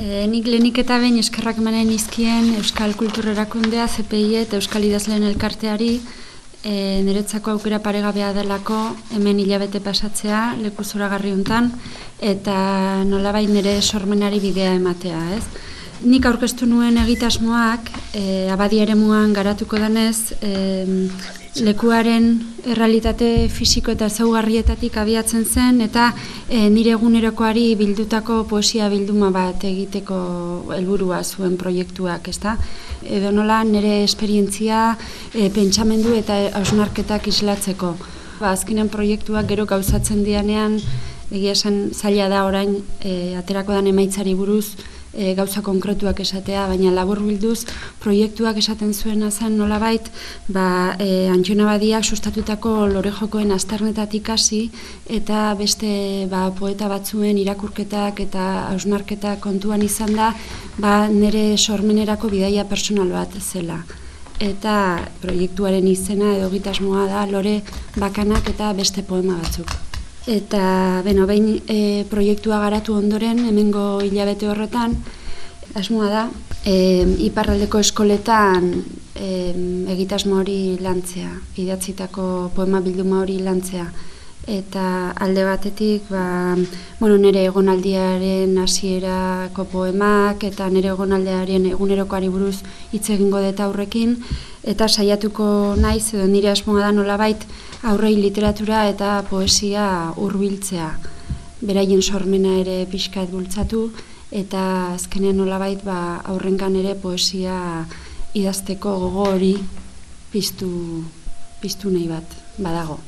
E, nik lehenik eta behin eskerrak emanen izkien Euskal Kultur Erakundea, CPI eta Euskal Idazleen Elkarteari e, niretzako aukera paregabea delako hemen hilabete pasatzea leku zoragarri untan eta nolabait nire sormenari bidea ematea, ez? Nik aurkeztu nuen egitasmoak e, abadi ere muan garatuko denez e, lekuaren errealitate fisiko eta zaugarrietatik abiatzen zen eta e, nire egunerokoari bildutako poesia bilduma bat egiteko helburua zuen proiektuak, ezta? Edo nola nire esperientzia e, pentsamendu eta hausnarketak islatzeko. Ba, azkenean proiektuak gero gauzatzen dianean egia esan zaila da orain e, aterako dan emaitzari buruz e, gauza konkretuak esatea, baina labur bilduz proiektuak esaten zuena zen nolabait, ba, e, antxona badiak sustatutako lore jokoen azternetatik hasi eta beste ba, poeta batzuen irakurketak eta hausnarketak kontuan izan da, ba, nire sormenerako bidaia personal bat zela eta proiektuaren izena edo gitasmoa da lore bakanak eta beste poema batzuk. Eta, beno, behin e, proiektua garatu ondoren, hemengo hilabete horretan, asmoa da, e, iparraldeko eskoletan e, egitasmo hori lantzea, idatzitako poema bilduma hori lantzea. Eta alde batetik, ba, bueno, nire egonaldiaren hasierako poemak eta nire egonaldiaren egunerokoari buruz hitz egingo deta aurrekin, eta saiatuko naiz, edo nire asmoa da nolabait, aurrei literatura eta poesia hurbiltzea. Beraien sormena ere pixkat bultzatu eta azkenean nolabait ba aurrengan ere poesia idazteko gogo hori piztu piztu nahi bat badago